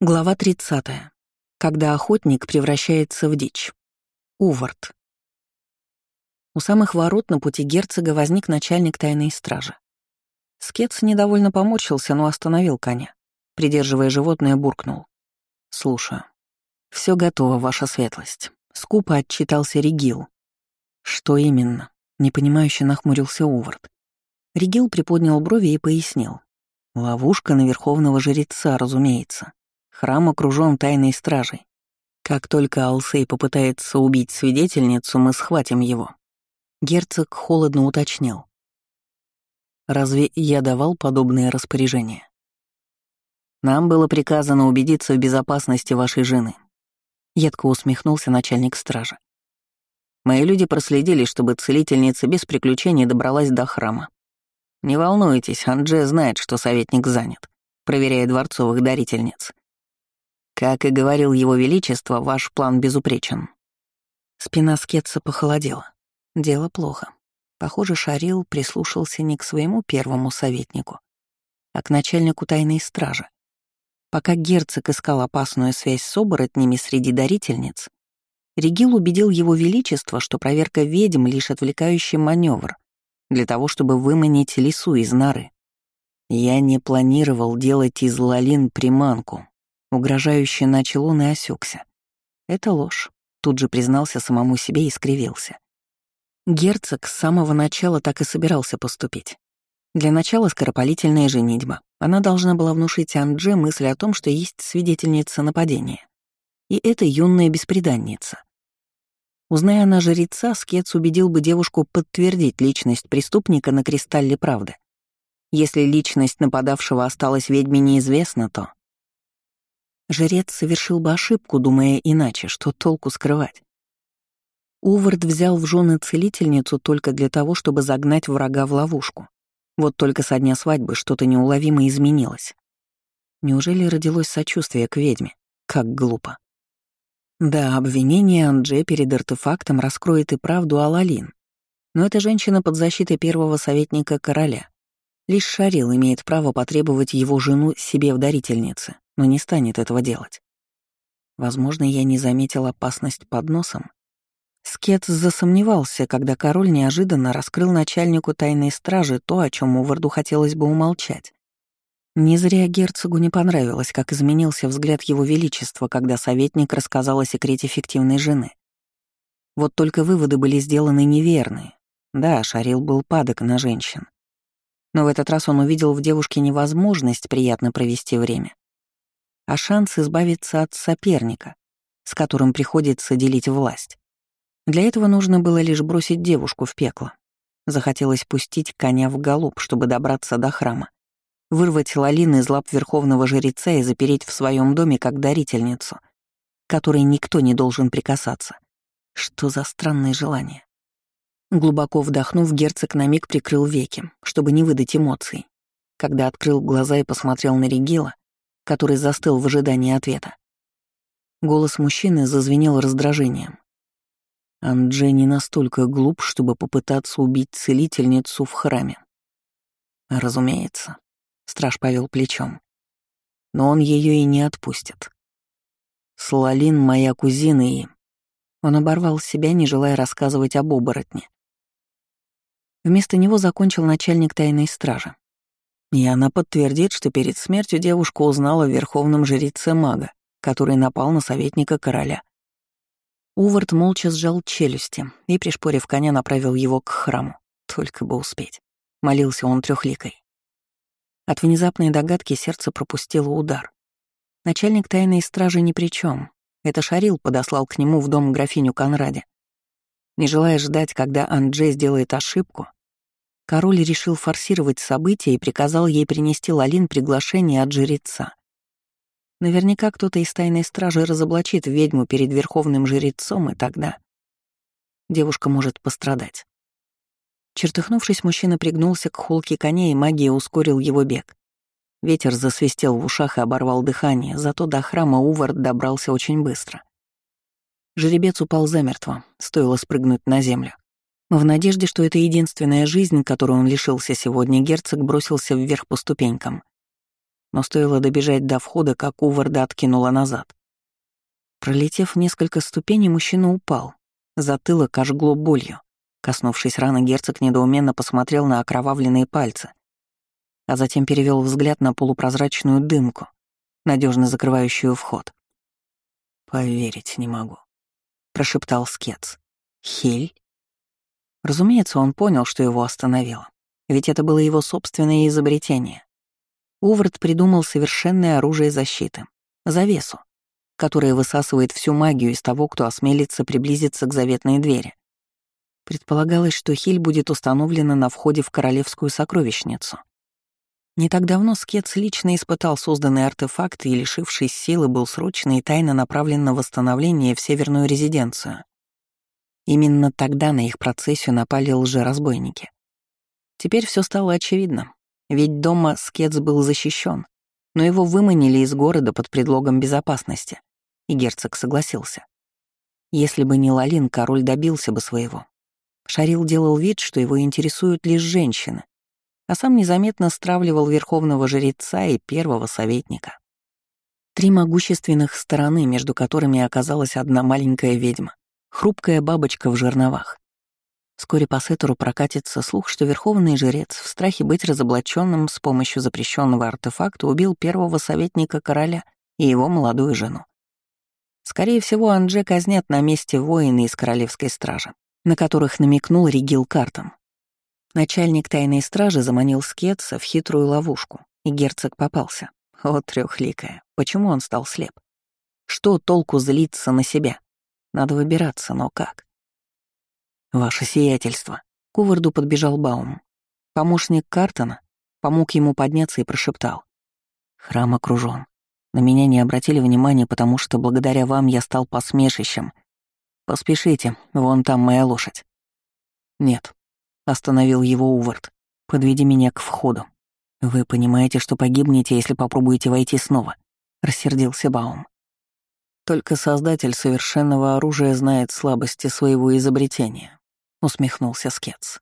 Глава 30. Когда охотник превращается в дичь. Увард. У самых ворот на пути герцога возник начальник тайной стражи. Скетс недовольно поморщился, но остановил коня. Придерживая животное, буркнул. «Слушаю. Все готово, ваша светлость». Скупо отчитался Ригил. «Что именно?» — непонимающе нахмурился Увард. Ригил приподнял брови и пояснил. «Ловушка на верховного жреца, разумеется. Храм окружен тайной стражей. Как только Алсей попытается убить свидетельницу, мы схватим его. Герцог холодно уточнил. Разве я давал подобные распоряжения? Нам было приказано убедиться в безопасности вашей жены. Едко усмехнулся начальник стражи. Мои люди проследили, чтобы целительница без приключений добралась до храма. Не волнуйтесь, Андже знает, что советник занят, проверяя дворцовых дарительниц. Как и говорил его величество, ваш план безупречен. Спина Скетса похолодела. Дело плохо. Похоже, Шарил прислушался не к своему первому советнику, а к начальнику тайной стражи. Пока герцог искал опасную связь с оборотнями среди дарительниц, Регил убедил его величество, что проверка ведьм — лишь отвлекающий маневр для того, чтобы выманить лису из норы. Я не планировал делать из Лалин приманку, Угрожающе начал он и осекся. Это ложь. Тут же признался самому себе и скривился. Герцог с самого начала так и собирался поступить. Для начала скоропалительная женитьба. Она должна была внушить Андже мысль о том, что есть свидетельница нападения. И это юная беспреданница. Узная она жреца, Скетс убедил бы девушку подтвердить личность преступника на кристалле правды. Если личность нападавшего осталась ведьме неизвестна, то Жрец совершил бы ошибку, думая иначе, что толку скрывать. Увард взял в жены целительницу только для того, чтобы загнать врага в ловушку. Вот только со дня свадьбы что-то неуловимо изменилось. Неужели родилось сочувствие к ведьме? Как глупо. Да, обвинение Андже перед артефактом раскроет и правду о Лалин. Но эта женщина под защитой первого советника короля. Лишь Шарил имеет право потребовать его жену себе в дарительнице но не станет этого делать. Возможно, я не заметил опасность под носом. Скетс засомневался, когда король неожиданно раскрыл начальнику тайной стражи то, о чем Уварду хотелось бы умолчать. Не зря герцогу не понравилось, как изменился взгляд его величества, когда советник рассказал о секрете фиктивной жены. Вот только выводы были сделаны неверные. Да, Шарил был падок на женщин. Но в этот раз он увидел в девушке невозможность приятно провести время а шанс избавиться от соперника, с которым приходится делить власть. Для этого нужно было лишь бросить девушку в пекло. Захотелось пустить коня в галоп, чтобы добраться до храма, вырвать Лалин из лап верховного жреца и запереть в своем доме как дарительницу, которой никто не должен прикасаться. Что за странное желание? Глубоко вдохнув, герцог на миг прикрыл веки, чтобы не выдать эмоций. Когда открыл глаза и посмотрел на Регила, который застыл в ожидании ответа. Голос мужчины зазвенел раздражением. Андже не настолько глуп, чтобы попытаться убить целительницу в храме. Разумеется, страж повел плечом. Но он ее и не отпустит. Слалин моя кузина и... Он оборвал себя, не желая рассказывать об оборотне. Вместо него закончил начальник тайной стражи. И она подтвердит, что перед смертью девушка узнала в верховном жреце мага, который напал на советника короля. Увард молча сжал челюсти и, пришпорив коня, направил его к храму. Только бы успеть. Молился он трехликой. От внезапной догадки сердце пропустило удар. Начальник тайной стражи ни при чем. Это Шарил подослал к нему в дом графиню Конраде. Не желая ждать, когда Андже сделает ошибку, Король решил форсировать события и приказал ей принести Лалин приглашение от жреца. Наверняка кто-то из тайной стражи разоблачит ведьму перед верховным жрецом, и тогда девушка может пострадать. Чертыхнувшись, мужчина пригнулся к холке коня, и магия ускорил его бег. Ветер засвистел в ушах и оборвал дыхание, зато до храма Увард добрался очень быстро. Жеребец упал замертво, стоило спрыгнуть на землю. В надежде, что это единственная жизнь, которую он лишился сегодня, герцог бросился вверх по ступенькам. но стоило добежать до входа, как Уварда откинула назад. Пролетев несколько ступеней, мужчина упал. Затылок ожгло болью. Коснувшись раны, герцог недоуменно посмотрел на окровавленные пальцы, а затем перевел взгляд на полупрозрачную дымку, надежно закрывающую вход. «Поверить не могу», — прошептал Скетс. «Хель?» Разумеется, он понял, что его остановило, ведь это было его собственное изобретение. Увард придумал совершенное оружие защиты — завесу, которое высасывает всю магию из того, кто осмелится приблизиться к заветной двери. Предполагалось, что Хиль будет установлена на входе в королевскую сокровищницу. Не так давно Скетс лично испытал созданный артефакт и, лишившись силы, был срочно и тайно направлен на восстановление в северную резиденцию. Именно тогда на их процессию напали лжеразбойники. Теперь все стало очевидно, ведь дома Скетс был защищен, но его выманили из города под предлогом безопасности, и герцог согласился. Если бы не Лалин, король добился бы своего. Шарил делал вид, что его интересуют лишь женщины, а сам незаметно стравливал верховного жреца и первого советника. Три могущественных стороны, между которыми оказалась одна маленькая ведьма, хрупкая бабочка в жерновах. Вскоре по сетору прокатится слух, что верховный жрец в страхе быть разоблаченным с помощью запрещенного артефакта убил первого советника короля и его молодую жену. Скорее всего, Андже казнят на месте воины из королевской стражи, на которых намекнул Ригил Картом. Начальник тайной стражи заманил Скетса в хитрую ловушку, и герцог попался. О, трехликая, почему он стал слеп? Что толку злиться на себя? Надо выбираться, но как? Ваше сиятельство. К Уварду подбежал Баум. Помощник Картона помог ему подняться и прошептал. Храм окружен. На меня не обратили внимания, потому что благодаря вам я стал посмешищем. Поспешите, вон там моя лошадь. Нет, Остановил его Увард. «Подведи меня к входу. Вы понимаете, что погибнете, если попробуете войти снова?» Рассердился Баум. «Только создатель совершенного оружия знает слабости своего изобретения», — усмехнулся Скетс.